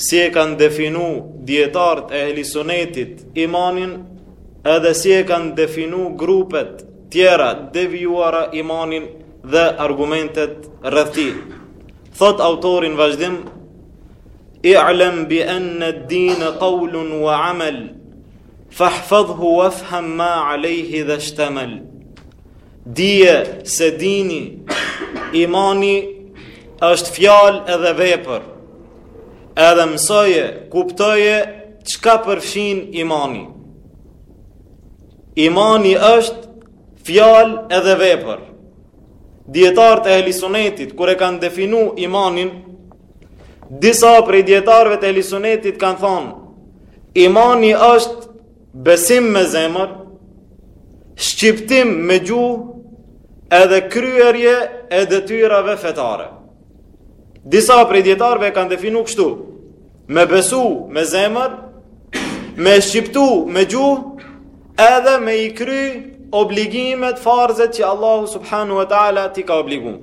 Si e kanë definu dijetarët e ehli sunetit imanin edhe si e kanë definu grupet tjera devijuara imanin dhe argumentet rreth tij. Thotë autori n'vazhdim, i'lem bi enne dine kaulun wa amel, fahfadhu wa fham ma alejhi dhe shtemel. Dije se dini imani është fjalë edhe vepër, Edhe mësoje, kuptoje, çka përfshin imani. Imani është fjalë edhe vepër. Dijetarët e ehli sunetit, kur e kanë definu imanin, disa prej dijetarëve të ehli sunetit kanë thonë, imani është besim me zemër, shqiptim me gjuhë, edhe kryerje e detyrave fetare. Disa prej dijetarëve e kanë definu kështu, me besu me zemër, me shqiptu me gjuhë, edhe me i kry obligimet, farzet që Allahu subhanehu we ta'ala t'i ka obligu.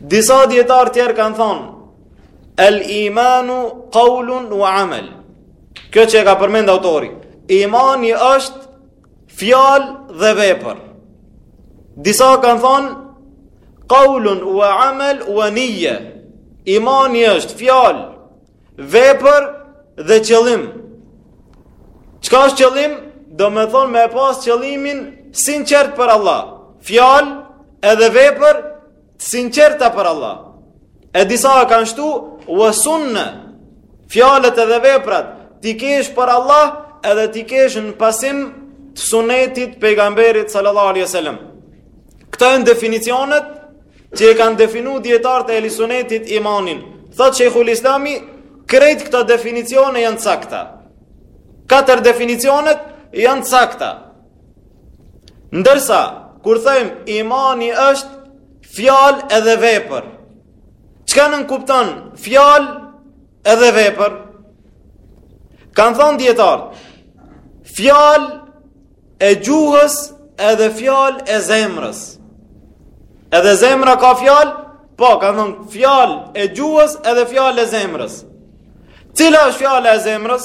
Disa dijetarë tjerë kanë thonë, el imanu kaulun we amel. Kjo që e ka përmend autori, imani është Fjalë dhe vepër. Disa kanë thonë qaulun wa amal wa niyya. Imani është fjalë, vepër dhe qëllim. Çka është qëllim? Domethonë me pas qëllimin t'sinqertë për Allah. Fjalë edhe vepër Sinqerta për Allah. E disa kanë shtu, wa sunna. Fjalët edhe veprat, t'i kesh për Allah edhe t'i kesh në pasim të sunetit t'pejgamberit sallallahu alaihi wasallam. Këto janë definicionet që e kanë definu dijetarët e ehli sunetit imanin. Thotë shejhul islami, krejt këto definicione janë t'sakta. Katër definicionet janë t'sakta. Ndërsa, kur thojmë imani është fjalë edhe vepër, çka nënkupton fjalë edhe vepër? Kanë thonë dijetarët, fjalë e gjuhës edhe fjalë e zemrës. Edhe zemra ka fjalë, po, kanë thonë fjalë e gjuhës edhe fjalë e zemrës. Cila është fjala e zemrës?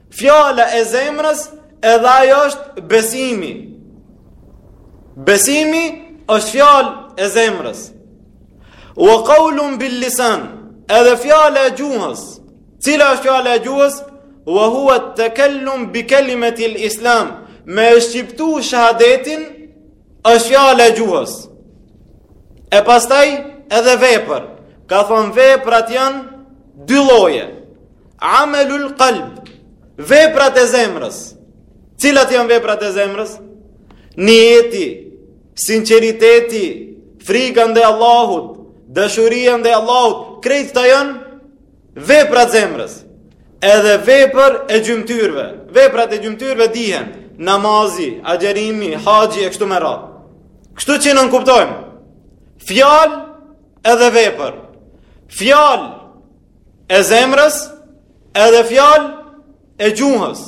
Fjala e zemrës edhe ajo është besimi. Besimi është fjalë e zemrës. Wa qawlun bil lisan, edhe fjala e gjuhës. Cila është fjala e gjuhës? Wa huwa at-takallum bi kalimati al-islam. Me e shqiptu shahadetin është fjala e gjuhës. E pastaj edhe vepër. Ka thanë veprat janë dy lloje. Amelul kalb, veprat e zemrës. Cilat janë veprat e zemrës? Nijeti, sinceriteti, frika ndaj Allahut, dashuria ndaj Allahut, krejt këto janë veprat e zemrës. Edhe vepër e gjymtyrve, veprat e gjymtyrve dihen, namazi, agjerimi, haxhi e kështu me radhë. Kështu që nënkuptojmë, fjalë edhe vepër. Fjalë e zemrës, edhe fjalë e gjuhës,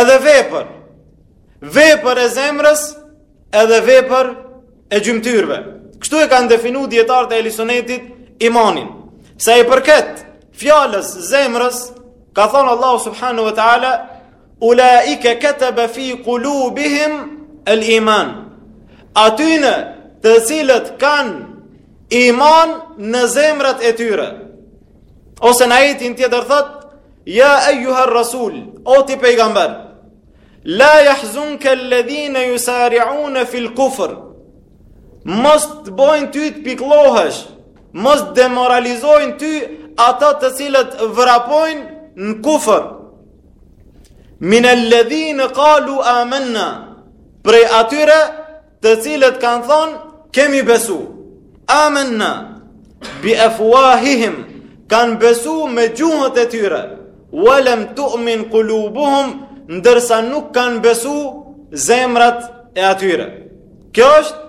edhe vepër, vepër e zemrës, edhe vepër e gjymtyrve. Kështu e kanë definu dijetarët e Ehli Sunetit imanin. Sa i përket fjalës së zemrës, ka thonë Allahu subhanehu ve ta'ala, Ulaike kataba fi qulubihim al-iman. Atyre të cilët kanë iman në zemrat e tyre. Ose në ajetin tjetër thot, ja ejuhar rasul, o ti pejgamber, la jahzunke ledhine jusariune fil kufr, mos të bojnë ty të pikëllohesh, mos të demoralizojnë ty ata të cilët vrapojnë në kufr, Mine ledhine kalu amenna, prej atyre të cilët kanë thonë, kemi besu, amenna, bi efuahihim, kanë besu me gjuhët e tyre, walem tu'min kulubuhum, ndërsa nuk kanë besu zemrat e atyre. Kjo është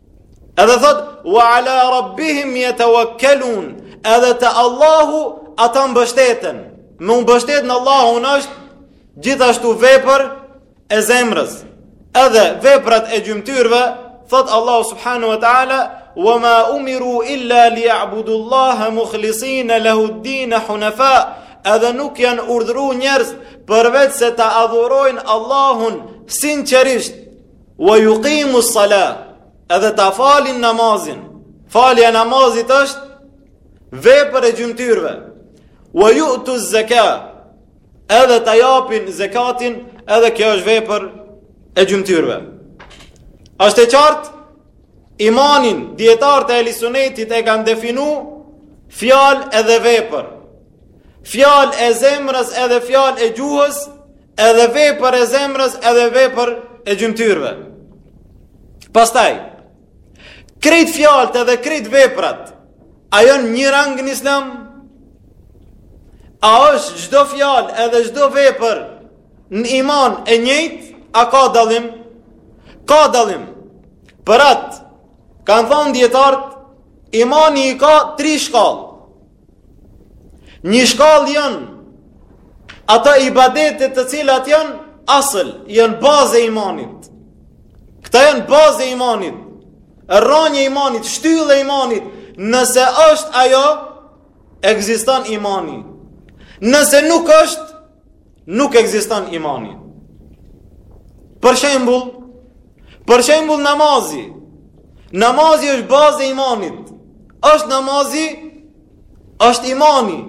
Edhe thot, wa ala rabbihim yatawakkalun. Edhe te Allahu ata mbështeten. Me u mbështet në Allahun është gjithashtu vepër e zemrës. Edhe veprat e gjymtyrve, thot Allahu subhanahu wa taala, wa ma umiru illa liya'budu Allaha mukhlisina lahu ad-din hunafa. Edhe nuk janë urdhëruar njerëz përveç se ta adhurojnë Allahun sinqerisht Wa yuqimu sala, edhe ta falin namazin. Falja e namazit është vepër e gjymtyrve. Wa yu'tu zaka, edhe ta japin zekatin, edhe kjo është vepër e gjymtyrve. Është e qartë imanin dijetarët e Ehli Sunetit e kanë definu fjalë edhe vepër. Fjalë e zemrës edhe fjalë e gjuhës, edhe vepër e zemrës edhe vepër e gjymtyrëve. Pastaj, krejt fjalët edhe krejt veprat, a janë një rang në islam? A është çdo fjalë edhe çdo vepër në iman e njëjtë, a ka dallim? Ka dallim. Për atë, kanë thonë dijetarët, imani i ka tri shkallë. Një shkallë janë ato ibadete të cilat janë asël, janë bazë e imanit. Këta janë bazë e imanit, rranjë e imanit, shtyllë e imanit, nëse është ajo, ekziston imani. Nëse nuk është, Nuk ekziston imani. Për shembull, për shembull namazi. Namazi është bazë e imanit. Është namazi, është imani.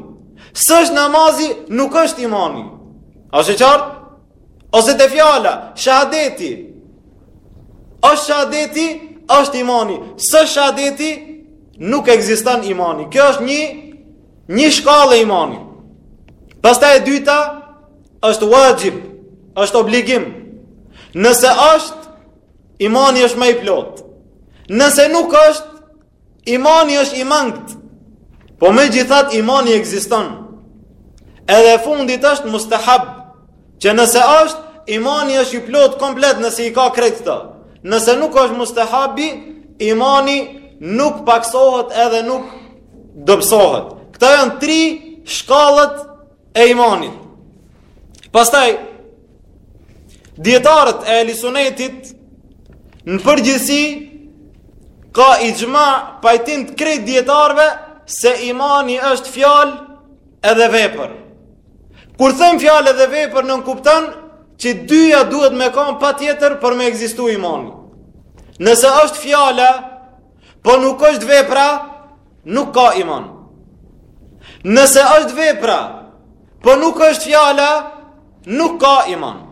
S'është namazi, nuk është imani. A është qartë? Ose te fjala, shahadeti. Është shahadeti, është imani. S'është shahadeti, nuk ekziston imani. Kjo është një Një shkallë e imanit. Pastaj e dyta është vaxhib, është obligim. Nëse është, imani është ma i plotë. Nëse nuk është, imani është i mangt. Po megjithatë imani ekziston. Edhe e fundit është mustahab. Që nëse është, imani është i plotë komplet nëse i ka krejt këto. Nëse nuk është mustahabi, imani nuk paksohet edhe nuk dobësohet. Këta janë tri shkallët e imanit. Pastaj, dijetarët e ehli sunetit në përgjithsi ka ixhma pajtim të krejt dijetarëve se imani është fjalë edhe vepër. Kur them fjalë edhe vepër nënkupton që dyja duhet me kan patjetër për me ekzistu imani. Nëse është fjala Po nuk është vepra, nuk ka iman. Nëse është vepra, po nuk është fjala, nuk ka iman.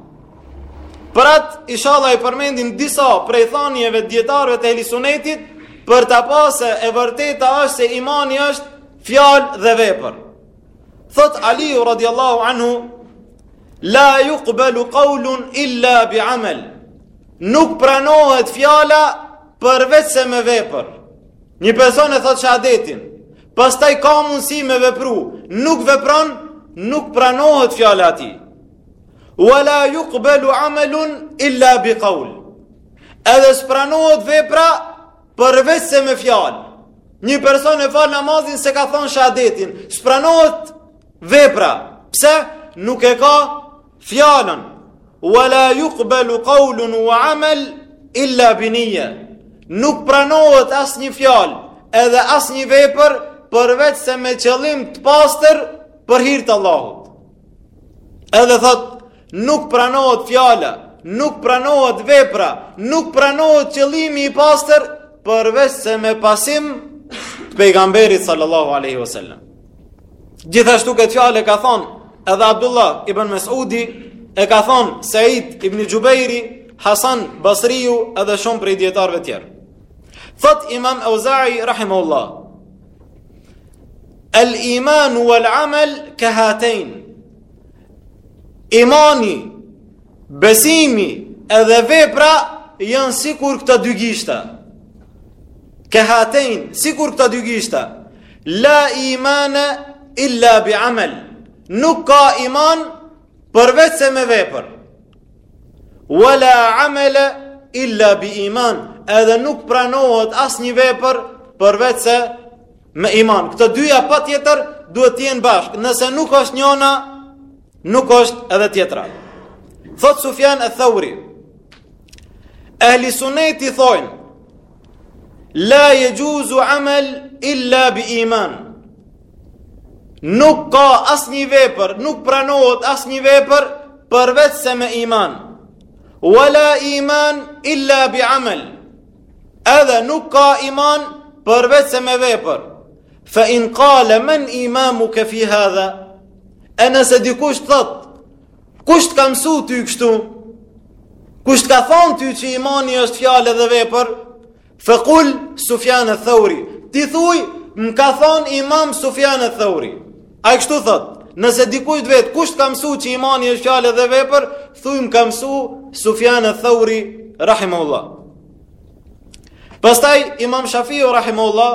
Për atë inshallah i përmendim disa prej thanjeve dijetarëve të ehli sunetit, për ta pa se e vërteta është se imani është fjalë dhe vepër. Thotë Aliu radiallahu anhu, la jukbelu kaulun illa bi amel, Nuk pranohet fjala përveç se me vepër. Një person e thot shahadetin, pastaj ka mundësi me vepru, nuk vepron, nuk pranohet fjala e tij. Wala jukbelu amelun illa bi kaul. Edhe s'pranohet vepra përveç se me fjal. Një person e fal namazin s'e ka thonë shahadetin, s'pranohet vepra. Pse? Nuk e ka Fjalën, wa la yuqbalu qawlun wa amal illa bi niyya. Nuk pranohet asnjë fjalë, edhe asnjë vepër përveç se me qëllim të pastër për hir të Allahut. Edhe thot, nuk pranohet fjala, nuk pranohet vepra, nuk pranohet qëllimi i pastër përveç se me pasim të pejgamberit sallallahu alaihi wasallam. Gjithashtu këtë fjalë e ka thonë edhe Abdullah ibn Mesudi, e ka thonë Sejid ibn Xhubejri, Hasan Basriu edhe shumë prej dijetarve tjerë. Thot imam Euzai, Rahimehullah, El iman u el amel ke hatejn, imani, besimi edhe vepra janë sikur këta dy gishta, ke hatejn, sikur këta dy gishta, La imane illa bi amel, nuk ka iman përveç se me vepër. Wa la amele illa bi iman, edhe nuk pranohet asnjë vepër përveç se me iman. Këto dyja patjetër duhet të jenë bashkë, nëse nuk është njona, Nuk është edhe tjetra. Thot Sufjan e Thauri, Ehli suneti thonë, La jexhuzu amel illa bi iman. Nuk ka asnjë vepër, nuk pranohet asnjë vepër, përveç se me iman. Wala iman illa bi amel. Edhe nuk ka iman, përveç se me vepër. Fa in kale men imamuke fi hadha, E nëse dikush të thot, kush të ka mësu ty kështu, kush të ka thonë ty që imani është fjalë edhe vepër, fekul Sufjan e Thauri, ti thuj, më ka thonë imam Sufjan e Thauri, ai kështu thot, nëse dikush të vet, kush të ka mësu që imani është fjalë edhe vepër, thuj më ka mësu Sufjan e Thauri, rahimehullah. Pastaj imam Shafiu, rahimehullah,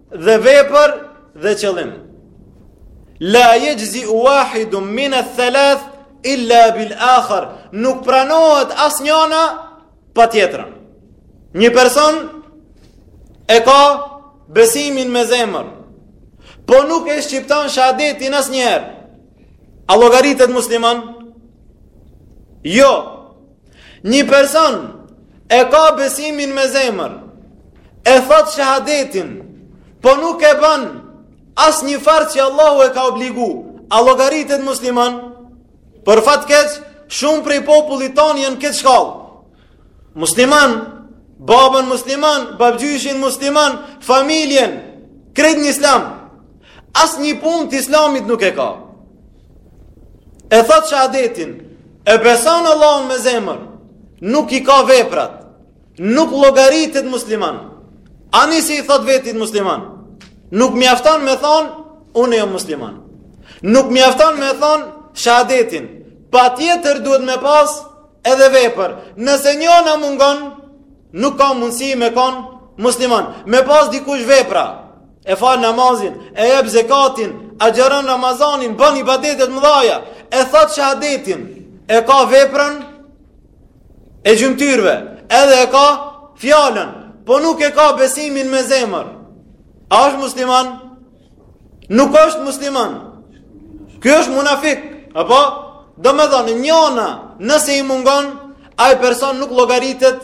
Dhe vepër dhe qëllim. La yajzi wahidun min ath-thalath illa bil akhar. Nuk pranohet asnjona pa tjetrën. Një person e ka besimin me zemër, po nuk e shqipton shahadetin asnjëherë. A llogaritet musliman? Jo, Një person e ka besimin me zemër, e thot shahadetin, po nuk e bën asnjë farz që Allahu e ka obligu, a llogaritet musliman? Për fat keq, shumë prej popullit tonë janë n'këtë shkallë. Musliman, babën musliman, babgjyshin musliman, familjen, krejt në islam. Asnjë punë të islamit nuk e ka. E thotë shahadetin, e beson Allahun me zemër, nuk i ka veprat, nuk llogaritet musliman. Ani si i thot vetit musliman. Nuk mjafton me thonë unë jam musliman. Nuk mjafton me thonë shahadetin. Patjetër duhet me pas edhe vepër. Nëse njëna mungon, nuk ka mundësi me kon musliman. Me pas dikush vepra. e fal namazin, e jep zekatin, agjëron Ramazanin, ban ibadete t'mdhaja, e thot shahadetin, e ka veprën e gjymtyrve, edhe e ka fjalën, po nuk e ka besimin me zemër. A është musliman? Nuk është musliman. Ky është munafik, apo domethonë njëna, nëse i mungon ai person nuk llogaritet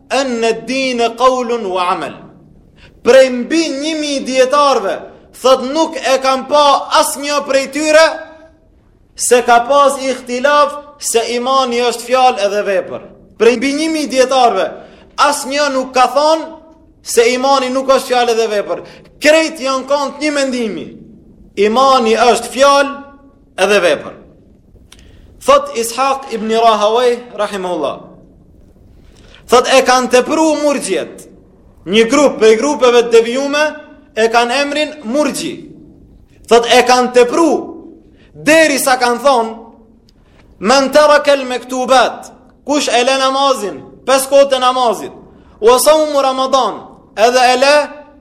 Enne dine kaulun wa amel. Prej mbi një mijë dijetarëve, thot nuk e kam pa asnjë prej tyre, se ka pas ihtilaf se imani është fjalë edhe vepër. Prej mbi një mijë dijetarëve, asnjë nuk ka thonë se imani nuk është fjalë edhe vepër. Krejt janë kanë të një mendimi. Imani është fjalë edhe vepër. Thot Ishaq ibn Rahaway rahimahullah. Thot e kanë tepru murxhiet. Një grup prej grupeve të devijume e kanë emrin murxhi. Thot e kanë tepru derisa kanë thon men taraka al maktubat kush e lë namazin pesë kohët e namazit wa sawm ramadan edhe e lë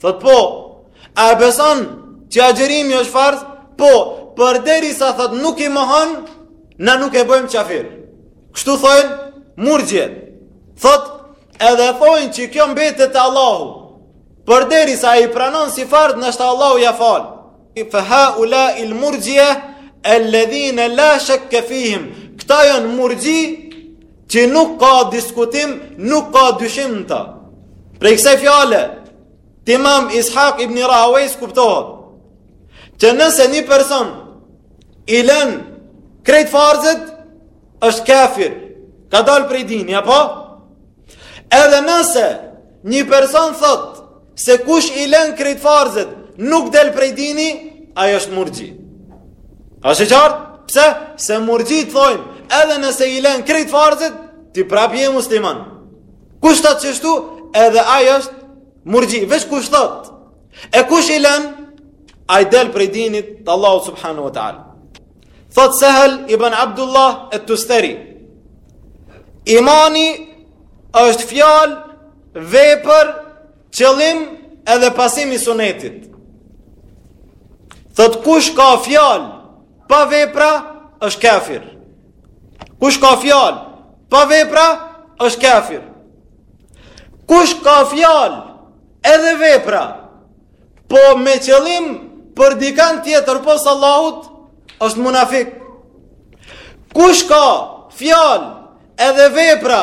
Thot po, a e beson që agjerimi është farz? Po, përderisa thot nuk i mohon, na nuk e bëjmë qafir. Kështu thojnë murxhiet. Thot, edhe thojnë që kjo mbetet te Allahu. Përderisa i pranon si farz, nashta Allahu ia fal. Fa haula il murjia alladhina la shak fihim. Këta janë murxhi që nuk ka diskutim, nuk ka dyshim n'ta. Prej kësaj fjale të Imam Ishaq ibn Rahawayh kuptohet që nëse një person i lën krejt farzët është kafir, ka dalë prej dini, apo? Edhe nëse një person thot se kush i lën krejt farzet nuk del prej dini, ai është murxhi. A është qartë? Pse? Se murxhi thonë, edhe nëse i lën krejt farzet, ti prap je musliman. Kush thot çështu, edhe ai është murxhi, veç kush thot. E kush i lën ai del prej dinit të Allahut subhanahu wa taala. Thot Sehel ibn Abdullah et-Tusteri Imani është fjal, vepër, qëllim edhe pasim i sunetit Thot kush ka fjal, pa vepra, është kafir. Kush ka fjal, pa vepra, është kafir. Kush ka fjal, edhe vepra, Po me qëllim për dikan tjetër pos Allahut është munafik. Kush ka fjalë edhe vepra,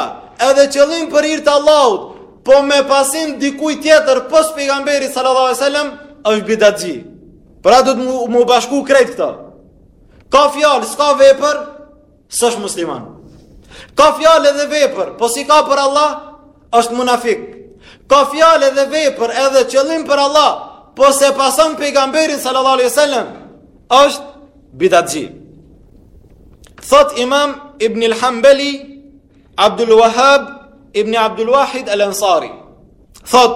edhe qëllim për hir të Allahut, po me pasim dikuj tjetër pos pejgamberit sallallahu alajhi wasallam është bidatxhi. Pra duhet m'u bashku krejt këto. Ka fjalë, s'ka vepër, S'është musliman. Ka fjalë edhe vepër, po s'i ka për Allah, është munafik. Ka fjalë edhe vepër edhe qëllim për Allah, po s'e pason pejgamberin sallallahu alaihi wasallam, është bidatxhi. Thot Imam Ibn al-Hanbali, Abdul Wahhab Ibn Abdul Wahid al-Ansari. Thot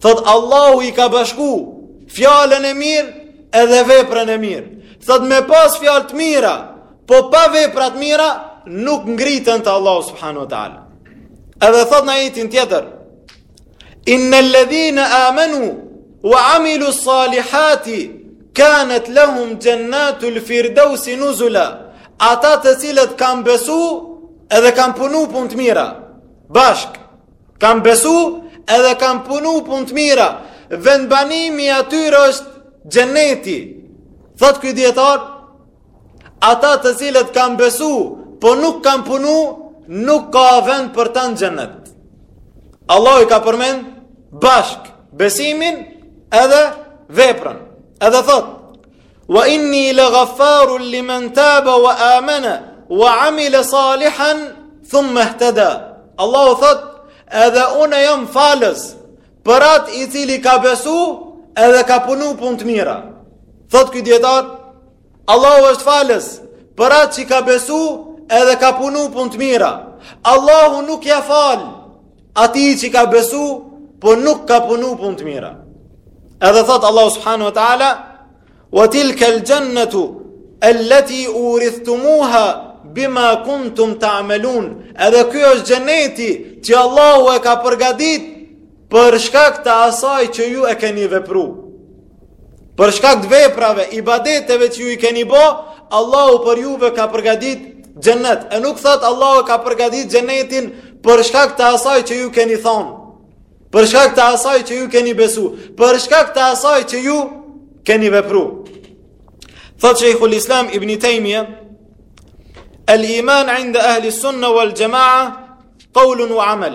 Thot Allahu i ka bashku fjalën e mirë edhe veprën e mirë. Thot me pas fjalë të mira, po pa vepra të mira nuk ngriten te Allahu subhanahu wa taala. Edhe thot në ajetin tjetër: Innal ladhina amanu wa amilu salihati kanat lahum jannatul firdaus nuzula. Ata të cilët kanë besu edhe kanë punu punë të mira bashkë Kan besu edhe kan punu pun të mira, vendbanimi i tyre është xheneti. Thot ky dijetar, ata të cilët kan besu, po nuk kan punu, nuk ka vend për ta në xhenet. Allahu i ka përmen bashk besimin edhe veprën. Edhe thot, Wa inni la ghafaru li men taba wa amana wa amila salihan thumma ihtada. Allahu thot, edhe unë jam falës për atë i cili ka besu edhe ka punu pun të mira. Thot ky dijetar, Allahu është falës për atë që ka besu edhe ka punu pun të mira. Allahu nuk ja fal Atij që ka besu, po nuk ka punu punë të mira. Edhe thot Allahu subhanehu wa ta'ala, wa tilkel gjennetu, elleti urithtumuha, bima kuntum ta'melun, edhe ky është gjenneti, që Allahu e ka përgadit, për shkak të asaj që ju e keni vepru. Për shkak të veprave, ibadeteve që ju i keni bo, Allahu për juve ka përgadit gjennet. E nuk thot Allahu ka përgadit gjennetin për shkak të asaj që ju keni thanë. Për shkak të asaj që ju keni besu. Për shkak të asaj që ju keni vepru. Thot shejkhul islam ibni Tejmije, El iman inda ahli sunna wal gjema'a, qaulun u amel.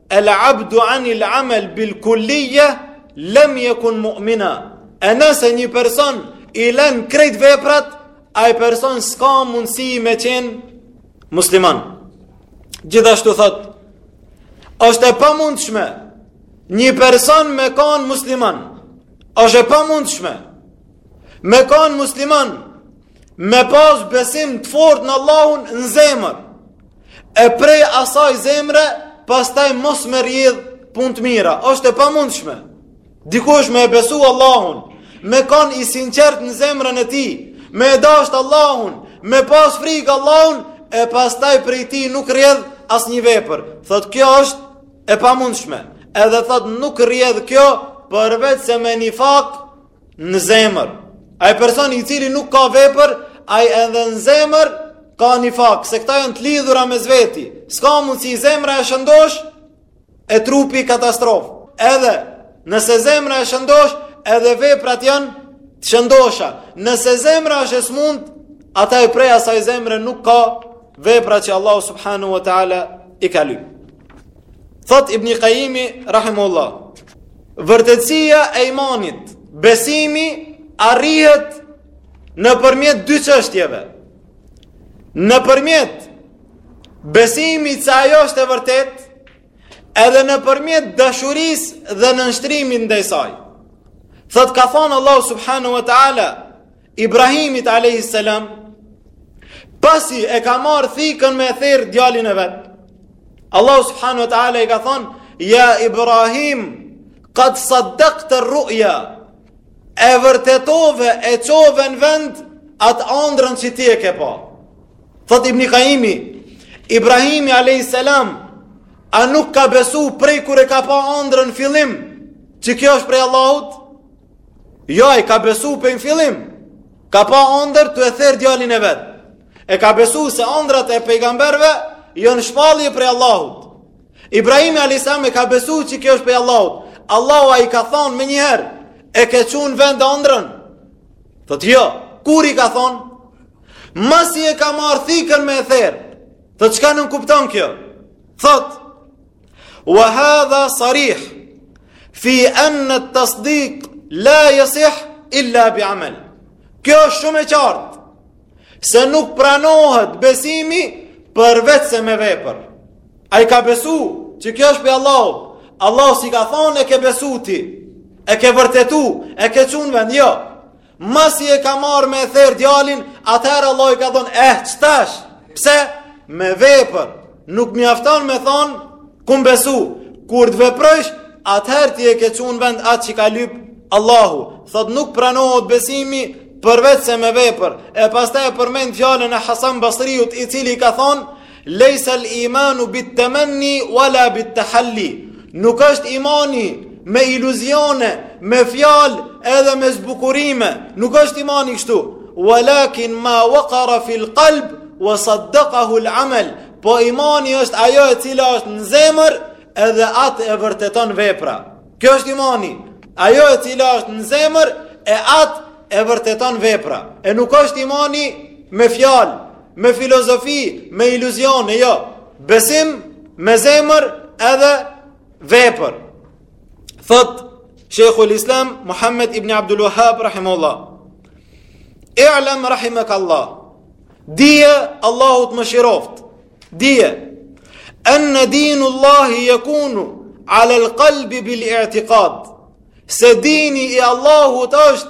El abdu anil amel bil kullije, lem jekun mu'mina. E nëse një person i len krejt veprat, ai person s'ka mundësi me qenë musliman. Gjithashtu thot, është e pamundshme një person me kanë musliman. është e pamundshme me kanë musliman Me pas besim të fort në Allahun në zemër, e prej asaj zemre, pastaj mos me rrjedh punë të mira, është e pamundshme. Dikush me e besu Allahun, me kanë i sinqertë në zemrën e tij, me e dasht Allahun, me pas frikë Allahun, e pastaj prej tij nuk rrjedh asnjë vepër. Thot kjo është e pamundshme, edhe thot nuk rrjedh kjo përveç se me nifak, në zemër. Ai person i cili nuk ka vepër, ai edhe në zemër ka nifak, se këta janë të lidhura mes veti. S'ka mundsi zemra e shëndoshë, e trupi katastrofë. Edhe, nëse zemra e shëndoshë, edhe veprat janë të shëndosha. Nëse zemra është e smutë, atëherë prej asaj zemre nuk ka vepra që Allahu subhanehu wa ta'ala i kalim. Thot Ibni Kajimi, rahimehullah, Vërtetësia e imanit, besimi, arrihet nëpërmjet dy çështjeve. Nëpërmjet besimit që ajo është e vërtetë, edhe nëpërmjet dashurisë dhe nënshtrimit ndaj saj. Thot ka thonë Allahu subhanehu wa ta'ala, Ibrahimit alayhis salam pasi e ka marrë thikën me e therr djalin e vet. Allahu subhanahu wa taala i ka thonë ja Ibrahim qad saddaqta ar-ru'ya e vërtetove e çove në vend atë andrrën që ti e ke pa. Thot Ibn Qayyim Ibrahimi alayhis salam a nuk ka besu prej kur e ka pa andrrën fillim që kjo është prej Allahut? Jo, ai ka besu prej në fillim. Ka pa ondërr tu e therë djalin e vet. E ka besu se ondrrat e pejgamberëve janë shpallje prej Allahut. Ibrahimi a.s. e ka besu që kjo është prej Allahut. Allahu a i ka thonë menjëherë, e ke çu n'vend ondrrën. Thot jo, kur i ka thonë? Masi e ka marrë thikën me e therë. Thot çka nënkupton kjo? Thot, Wa hadha sarih fi an at-tasdiq la yasih illa bi amal. Kjo është shumë e qartë se nuk pranohet besimi përveç se me vepër. Ai ka besu që kjo është prej Allahut, Allahu s'i ka thonë e ke besu ti, e ke vërtetu, e ke çu n'vend, jo. Masi e ka marrë me e therë djalin, atëherë Allahu i ka thonë, eh, qëtash, pse? Me vepër, nuk mjafton me thonë, kom besu, kur të veprojsh, atëherë ti e ke çu n'vend atë që ka lypë, Allahu, thot nuk pranohet besimi përveç se me vepër, e pastaj e përmend fjalën e Hasan Basriut, i cili ka thonë, Lejsa al imanu bit temenni wala bit tehalli. Nuk është imani me iluzione, me fjalë edhe me zbukurime. Nuk është imani kështu. Walakin ma waqara fil qalb wa saddaqahu al amal. Po imani është ajo e cila është në zemër edhe atë e vërteton vepra. Kjo është imani. Ajo e cila është në zemër e atë e vërteton vepra. E nuk është imani me fjalë. me filozofi, me iluzione, jo. Besim me zemër edhe vepër. Thot Shekhu l-Islam Muhammed ibn Abdul Wahab rahimahullah. I'lam rahimak Allah. Dije Allahu të mëshiroftë. Dije an dinu Allah yakunu ala al-qalbi bil-i'tiqad. Se dini i Allahut është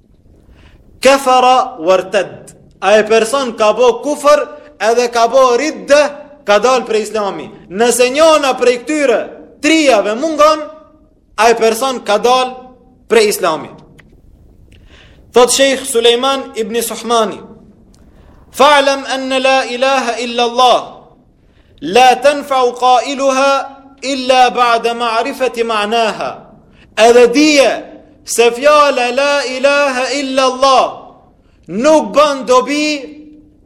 Kefara wartad. Ai person ka bo kufër edhe ka bo ridde, ka dalë prej Islami. Nëse njona prej këtyre trijave mungon, ai person ka dalë prej Islami. Thot Sheikh Sulejman ibn Suhmani: "Fa'lam an la ilaha illa Allah." La tanfa'u qailuha illa ba'da ma'rifati ma'naha. Edhe dije se fjala la ilaha illa Allah nuk bën dobi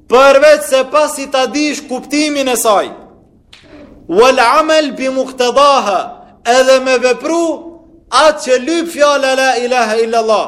përveç se pasi ta dish kuptimin e saj. Wal amal bi muqtadaha, edhe me vepru atë që lyp fjala la ilaha illa Allah.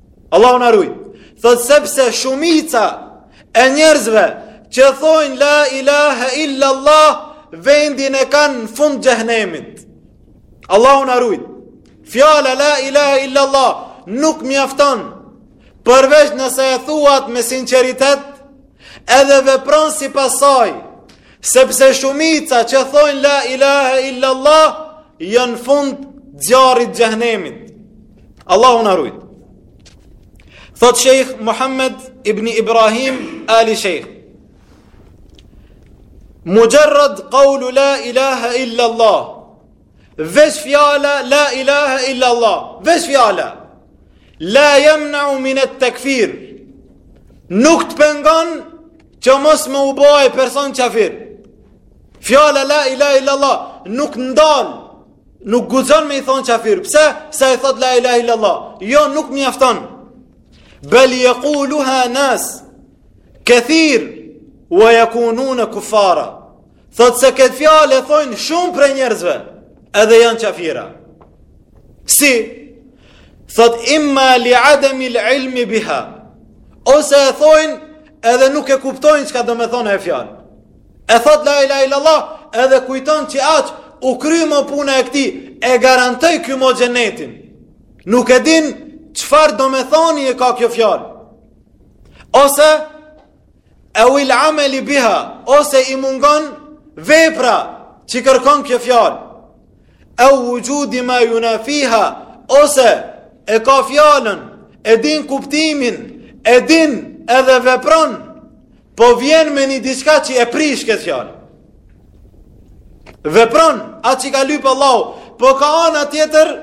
Allahu na rujt. Thot sepse shumica e njerëzve që thonë la ilaha illa Allah vendin e kanë n'fund xhehnemit. Allahu na rujt. Fjala la ilaha illa Allah nuk mjafton përveç nëse e thu at me sinqeritet edhe vepron sipas saj sepse shumica që thonë la ilaha illa Allah janë fund zjarrit xhehnemit. Allahu na rujt. Thot Sheikh Muhammad ibn Ibrahim Ali Sheikh. Mujarrad qawlu la ilaha illa Allah. Veç fjala la ilaha illa Allah. Veç fjala. La yamna'u min at-takfir. Nuk të pengon që mos me u bo person qafir. Fjala la ilaha illa Allah nuk ndal Nuk guxon me i thon qafir. Pse? Se ai thot la ilaha illa Allah? Jo, nuk mjafton. Bel yaquluha nas kathir wa yakununa kufara. Thot se këtë fjalë e thojn shumë prej njerëzve, edhe janë qafira. Si? Thot imma li adami al-ilmi biha. Ose e thojn edhe nuk e kuptojnë çka domethon kjo fjalë. E thot la ilahe illallah edhe kujton që aq u kry mo puna e këtij, e garantoi ky mo xhenetin. Nuk e din çfarë domethonie ka kjo fjalë. Ose eu il ameli biha, ose i mungon vepra që e kërkon kjo fjalë. Eu uxhudi ma junafiha, ose e ka fjalën, e din kuptimin, e din edhe vepron, Po vjen me një diçka që e prish këtë fjalë. Vepron atë që ka lyp Allahu, po ka ana tjetër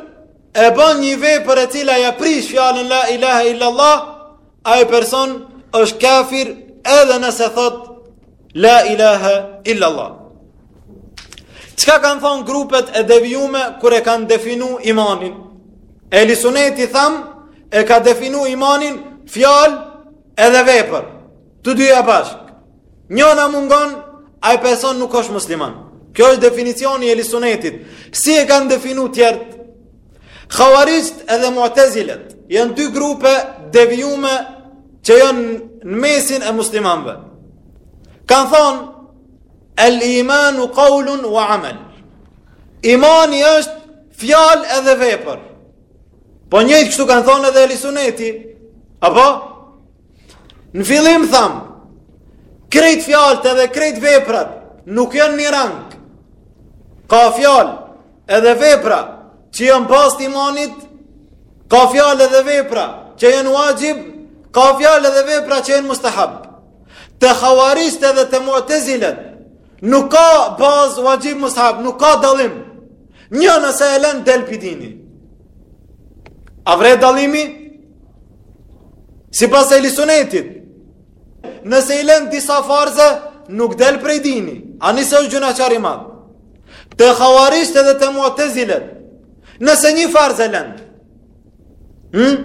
e ban një vepër e cila ja prish fjalën la ilaha illa Allah, ai person është qafir edhe nëse thot la ilaha illa Allah. Çka kanë thon grupet e devijume kur e kanë definu imanin? Ehli suneti thamë e ka definu imanin fjalë Edhe vepër. Të dyja bashk. Njona mungon, ai person nuk është musliman. Ky është definicioni i Ehli sunetit. Si e kanë definu tjert? Khawarijt edhe Mu'tazilet janë dy grupe t'devijume që janë në mesin e muslimanëve. Kan thon el imanu qaulun wa amal. Imani është fjalë edhe vepër. Po njëjtë kështu kanë thonë edhe Ehli Suneti, apo? Në fillim thamë, krejt fjalët edhe krejt veprat nuk janë një rang. Ka fjalë edhe vepra që janë bazë të imanit, ka fjalë edhe vepra që janë wajib, ka fjalë edhe vepra që janë mustahab. Te khawarixhtë edhe te mu'tezilet nuk ka bazë wajib mustahab, nuk ka dallim. Një nëse e lën del prej dini. A vëre dallimin? Sipas Ehli Sunetit, nëse i lën disa farze, nuk del prej dini. Ani se është gjynahqar i madh. Te khawarixhtë edhe te mu'tezilet. Nëse një farz e lën. Hmm?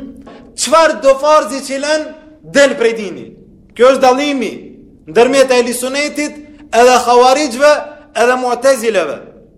Çfarëdo farzi që e lën, del prej dini. Kjo është dallimi. Ndërmjet Ehli Sunetit, edhe khawarixhve, edhe mu'tezileve.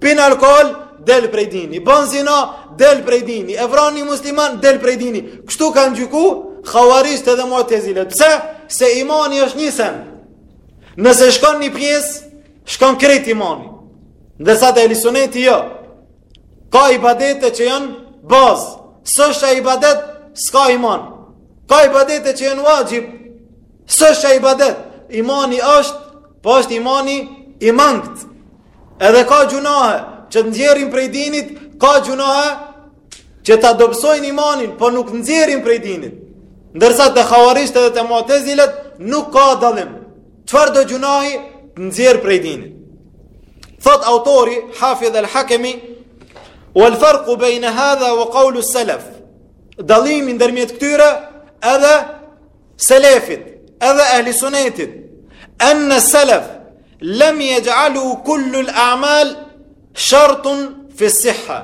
Pin alkool, del prej dini. Bën zina, del prej dini. E vran një musliman, del prej dini. Kështu kanë gjyku, khawarixhtë edhe mu'tezilet. Pse? Se imani është një send. Nëse shkon një pjesë, shkon krejt imani. Ndërsa te Ehli Suneti, jo. Ka ibadete që janë bazë. S'është ai ibadet, s'ka iman. Ka ibadete që janë wajib. S'është ai ibadet, imani është, po është imani i mangët. Edhe ka gjynahe që të nxjerrin prej dinit, ka gjynahe që ta dobësojnë imanin, po nuk nxjerrin prej dinit. Ndërsa te khawarixhtë edhe te mu'tazilet nuk ka dallim. Çfarëdo gjynahi të nxjerr prej dinit? Thotë autori Hafidh al-Hakimi, "Wal farqu baina hadha wa qawlu salaf." Dallimi ndërmjet këtyre edhe Selefit, edhe ehli sunetit, enne selef, lem jexhalu kullu l'amal, shartun fis-siha,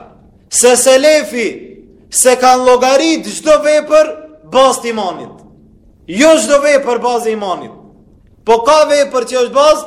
se selefi, s'e kanë llogarit çdo vepër bazë të imanit, jo çdo vepër bazë të imanit, po ka vepër që është bazë,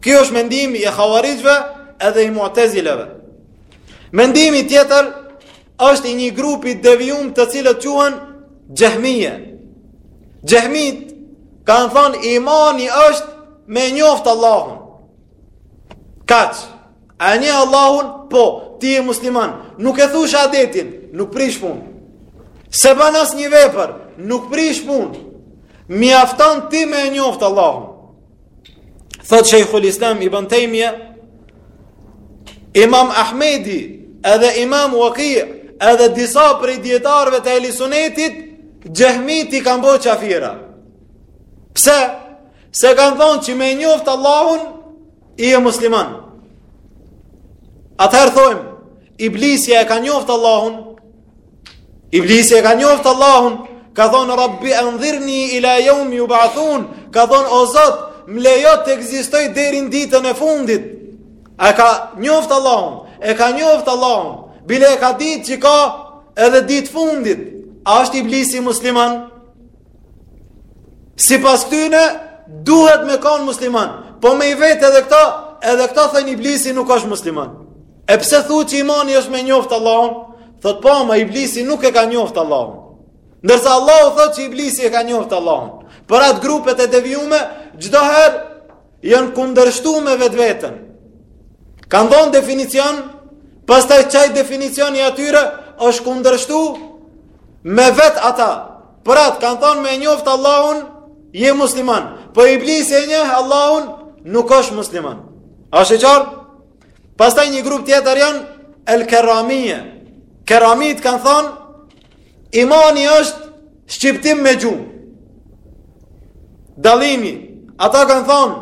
Kjo është mendimi i Khawarijve edhe i Mu'tazileve. Mendimi tjetër është i një grupi t'devijum të cilët quhen Xhehmije. Xhehmitë kanë thonë imani është me e njoft Allahun. Kaq. A e njeh Allahun? Po, ti je musliman. Nuk e thu shehadetin, nuk prish punë. S'e ban as një vepër, nuk prish punë. Mjafton ti me e njoft Allahun. Thotë Sheikhul Islam Ibn Taymija, Imam Ahmedi, edhe Imam Waqi, edhe disa prej dijetarëve të Ehli Sunetit, xhehmitë i kanë bo qafira. Pse? Se kanë thonë që me e njoft Allahun je musliman. Atëherë thojmë, Iblisi a e ka njoft Allahun, Iblisi e ka njoftë Allahun, ka thonë Rabbi endhirni ila jeumi jub'athun, ka thonë o Zot, më lejo të ekzistoj deri në ditën e fundit. A e ka njoftë Allahun, e ka njoftë Allahun, bile e ka ditë që ka edhe ditë fundit. A është iblisi musliman? Sipas tyne, duhet me kan musliman. Po me i vet edhe këta, edhe këta thojnë iblisi nuk është musliman. E pse thuhet që imani është me njoftë Allahun? Thot po, ma iblisi nuk e ka njoftë Allahun. Ndërsa Allahu thot që iblisi e ka njoftë Allahun. Për atë grupet e devijume, çdoherë Janë kundërshtu me vetveten. Kanë dhonë definicion, pastaj qaj definicioni i tyre, është kundërshtu me vetë ata. Për atë kanë thonë me njoftë Allahun, je musliman. Po Iblisi e njeh Allahun, nuk është musliman. A është qartë? Pastaj një grup tjetër janë, el keramije. Keramit kanë thonë, imani është Shqiptim me gjuhë. Dallimi, ata kanë thonë,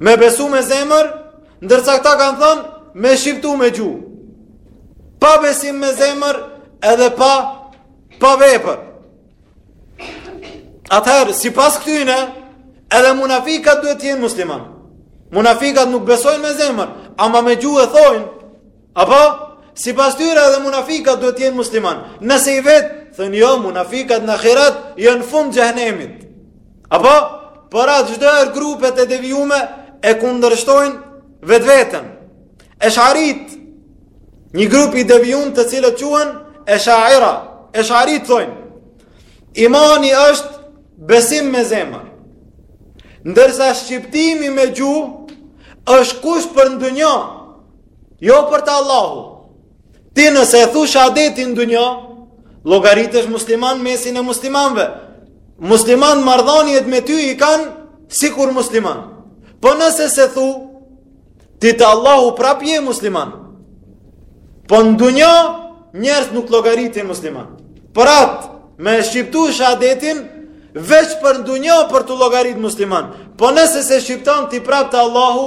me besu me zemër, ndërsa këta kanë thonë, me shqiptu me gjuhë. Pa besim me zemër, edhe pa, pa vepër. Atëherë, sipas këtyne, edhe munafikat duhet të jenë musliman. Munafikat nuk besojnë me zemër, ama me gjuhë e thojnë, Apo, sipas tyre edhe munafikat duhet të jenë musliman. Nëse i vet, thojnë jo, munafikat në ahiret janë n'fund xhehnemit. Apo, për atë çdoherë grupet e devijume, e kundërshtojnë vetveten. Esharit, një grup i devijum të cilët quhen eshaira, esharit thojnë, imani është besim me zemër, ndërsa shqiptimi me gjuhë është kusht për n'dunja, Jo për te Allahu. Ti nëse e thu shahadetin në dunja, llogaritesh musliman mesin e muslimanve. Muslimant marrdhaniet me ty i kanë sikur musliman. Po nëse s'e thu, ti te Allahu prap je musliman. Po në dunja, njerëzt nuk t'llogaritin musliman. Për atë, me shqiptu shahadetin, veç për në dunja për t'u llogarit musliman. Po nëse s'e shqipton ti prapë te Allahu,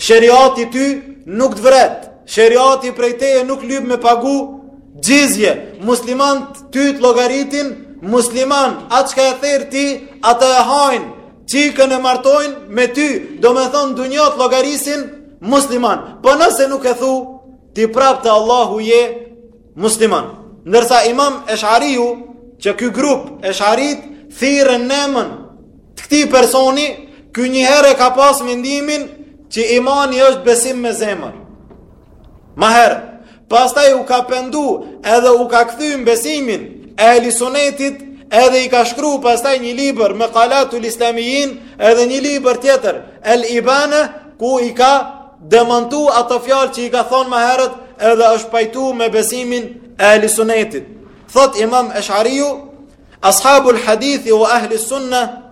Sheriati ty nuk të vret. Sheriati prej teje nuk lyp me pagu xhizje. Muslimant ty të llogaritin, musliman atë çka e therë ti, ata e hajnë. Çikën e martojnë me ty, domethonë n'dunja t'llogarisin musliman. Po nëse nuk e thu, ti prap te Allahu je musliman. Ndërsa imam Eshariu, që ky grup Esharit, thirren n'emën Këtij personi, ky njëherë e ka pas mendimin që imani është besim me zemër. Ma herë, pastaj u ka pendu edhe u ka kthy në besimin e Ehli Sunetit edhe i ka shkru pastaj një libër Mekalatul Islamijin edhe një libër tjetër El Ibane ku i ka demantu ato fjalë që i ka thonë ma herët edhe është pajtu me besimin e Ehli Sunetit. Thotë imam Eshariu, Ashabul hadithi wa ahlus sunna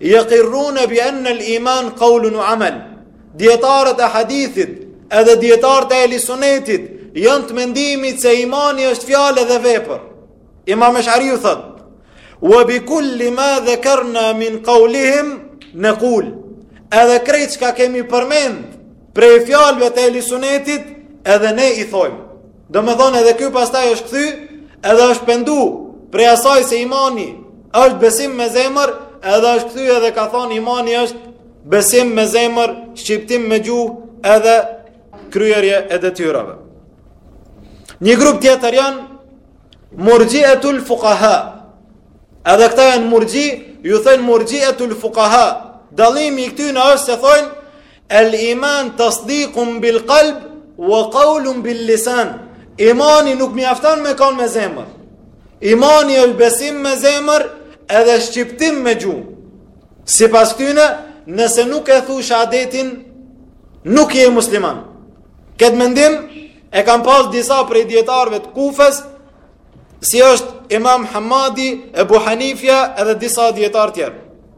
jukirrune bi ennel iman kaulun wa amel Dijetarët e hadithit Edhe dijetarët e Ehli Sunetit janë të mendimit se imani është fjalë edhe vepër Imam Eshariu thotë Wa bi kulli ma dhekerna min kaulihim nekul Edhe krejt çka kemi përmend Prej fjalëve të Ehli Sunetit Edhe ne i thojmë Do me thonë edhe ky pastaj është kthy edhe është pendu prej asaj se imani është besim me zemër edhe është kthy edhe ka thonë imani është besim me zemër, shqiptim me gjuhë edhe kryerje e detyrave. Një grup tjetër janë murxhietul fukaha. Edhe këta janë murxhi, ju thojnë murxhietul fukaha. Dallimi i këtyne është se thonë El iman tasdiqun bil qalb wa qawlun bil lisan. Imani nuk mjafton me kon me zemër. Imani është besim me zemër edhe shqiptim me gjuhë. Sipas këtyne, nëse nuk e thu shahadetin, nuk je musliman. Këtë mendim e kanë pas disa prej dijetarëve të Kufës, si është Imam Hamadi, Ebu Hanifja edhe disa dijetarë tjerë.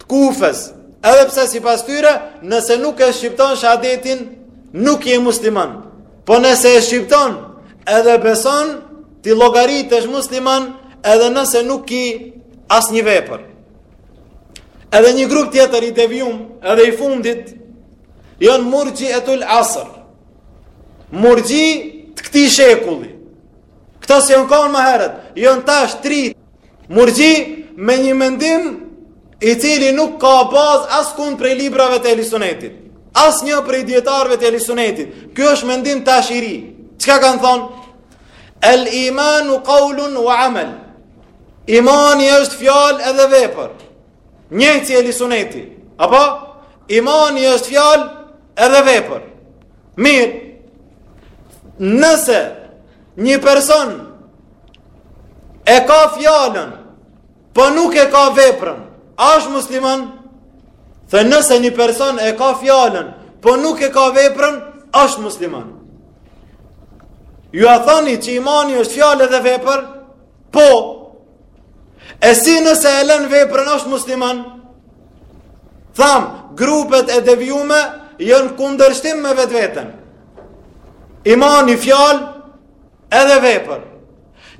të Kufës, edhe pse sipas tyre, nëse nuk e shqipton shahadetin, nuk je musliman. Po nëse e shqipton, edhe beson, ti llogaritesh musliman, edhe nëse nuk ki asnjë vepër. Edhe një grup tjetër i devijum, edhe i fundit, janë murxhietul asër. Murxhi të këtij shekulli. Këta s'janë konë më herët, janë tash tri Murxhi me një mendim i cili nuk ka bazë askund prej librave të Ehli Sunetit. Asnjë prej dijetarëve të Ehli Sunetit. Kjo është mendim tash i ri. Çka kanë thonë? El imanu kaulun wa amel. Imani është fjalë edhe vepër. Njëjtë si Ehli Suneti. Apo? Imani është fjalë Edhe vepër. Mirë, nëse një person e ka fjalën, po nuk e ka veprën, a është musliman, dhe nëse një person e ka fjalën, po nuk e ka veprën, a është musliman. Ju a thoni që imani është fjalë edhe vepër, po, E si nëse e lën veprën është musliman? Tham, grupet e devijume janë kundërshtim me vetveten. Imani fjalë edhe vepër.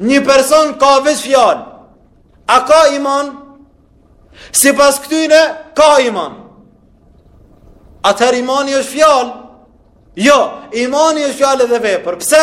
Një person ka veç fjalë. A ka iman? Sipas këtyne, ka iman. Atëher imani është fjalë. Jo, imani është fjalë edhe vepër. Pse?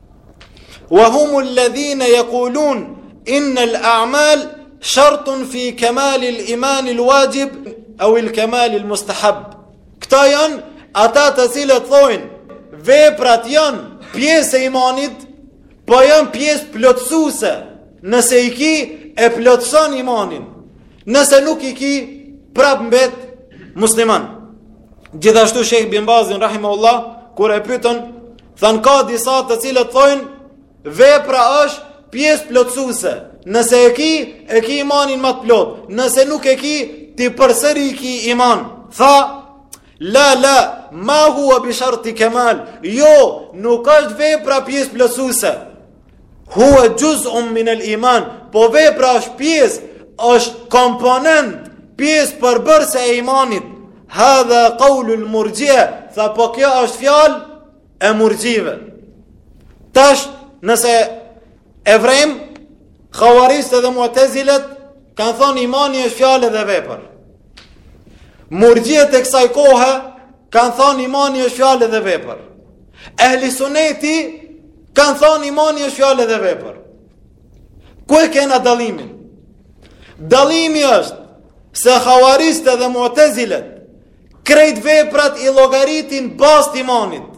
Wa humu alladhina yaqulun inna al-a'mal shartun fi kamal al-iman al-wajib aw al-kamal al-mustahab. Këta janë ata të cilët thonë veprat janë pjesë e imanit, po janë pjesë plotësuese. Nëse i ki e plotëson imanin. Nëse nuk i ki prap mbet musliman. Gjithashtu Sheikh Bin Bazin rahimahullah kur e pyetën Thanë ka disa të cilët thojnë, vepra është pjesë plotësuese. Nëse e ki, e ki imanin ma të plotë. Nëse nuk e ki, ti përsëri ki iman. Tha, la, la, ma hua bisharti kemal. Jo, nuk është vepra pjesë plotësuse. Huwa juz'un min al-iman, po vepra është pjesë, është komponent, pjesë përbërëse e imanit. Hadha qawlu al-murji'a, tha po kjo është fjalë e murxhive. Tash nëse e vrejmë Khawarixht edhe Mu'tazilet kanë thonë imani është fjalë edhe vepër. Murxhiet e kësaj kohe Kanë thanë imani është fjalë edhe vepër. Ehli suneti kanë thanë imani është fjalë edhe vepër. Ku e kena dallimin? Dallimi është se havarixht edhe muatezilet krejt veprat i llogaritin bazë t'imanit.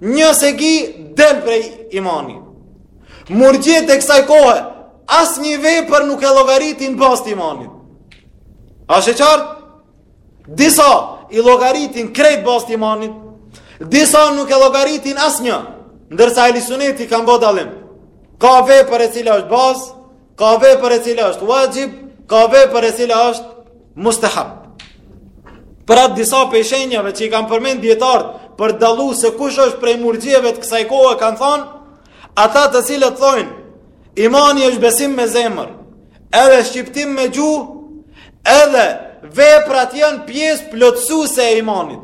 Një s'e ki del prej imanit. Murxhiet e kësaj kohe, asnjë vepër nuk e llogaritin bazë t'imanit. A asht e qartë? Disa i llogaritin krejt bazë të imanit, disa nuk e llogaritin asnjë, ndërsa ehli suneti kan bo dallim. Ka vepër e cila është bazë, ka vepër e cila është waxhib, ka vepër e cila është mustahab. Për atë disa prej shenjave që i kanë përmend dijetarët për të dallu se kush është prej murxhieve të kësaj kohe, kanë thanë, Ata të cilët thojnë, imani është besim me zemër, edhe shqiptim me gjuhë, edhe veprat janë pjesë plotësuese e imanit.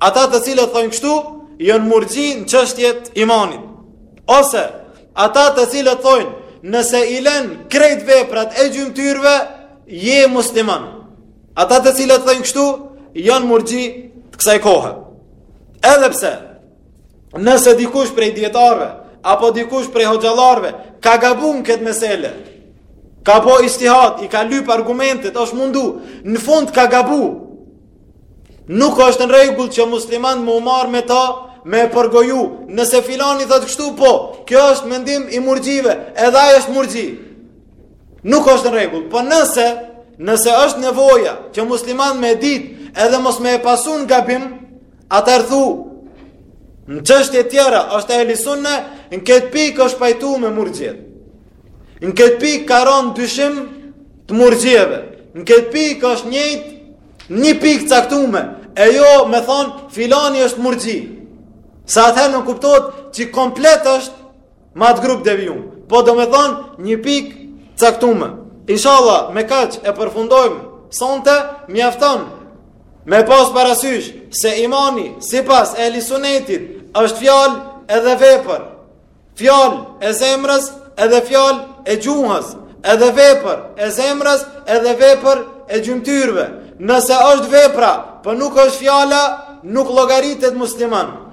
Ata të cilët thojnë kështu, janë murxhi në çështje t'imanit. Ose, ata të cilët thojnë, nëse i len krejt veprat e gjymtyrve, je musliman. Ata të cilët thojnë kështu, janë murxhi të kësaj kohe. Edhe pse, nëse dikush prej dijetarve, apo dikush prej hoxhallarve, ka gabu në këtë mesele, ka bo ixhtihad, i ka lyp argumentet, është mundu, në fund ka gabu, nuk është në regull që musliman me u marrë me ta, me e përgoju, nëse filani thotë kështu, po, kjo është mendim i murxhive, edhe ai është murxhi, nuk është në rregull, po nëse, nëse është nevoja që musliman me e dit, edhe mos me e pasu n'gabim, Atëherë thu, në çështje tjera është ehli sunne, në këtë pikë është pajtu me murxhit. Në këtë pikë ka ra në dyshim të murxhive. Në këtë pikë është njëjtë, një pikë t'caktume, e jo me thonë filani është murxhi. Se atëherë nënkuptohet që komplet është Me atë grup t'devijum. Po domethonë një pikë t'caktume. Inshallah, me kaq e përfundojmë sonte, mjafton me pas parasysh se imani, sipas ehli sunetit, është fjalë edhe vepër. Fjalë e zemrës edhe fjalë e gjuhës. Edhe vepër e zemrës edhe vepër e gjymtyrve. Nëse është vepra, po nuk është fjala, nuk llogaritet musliman.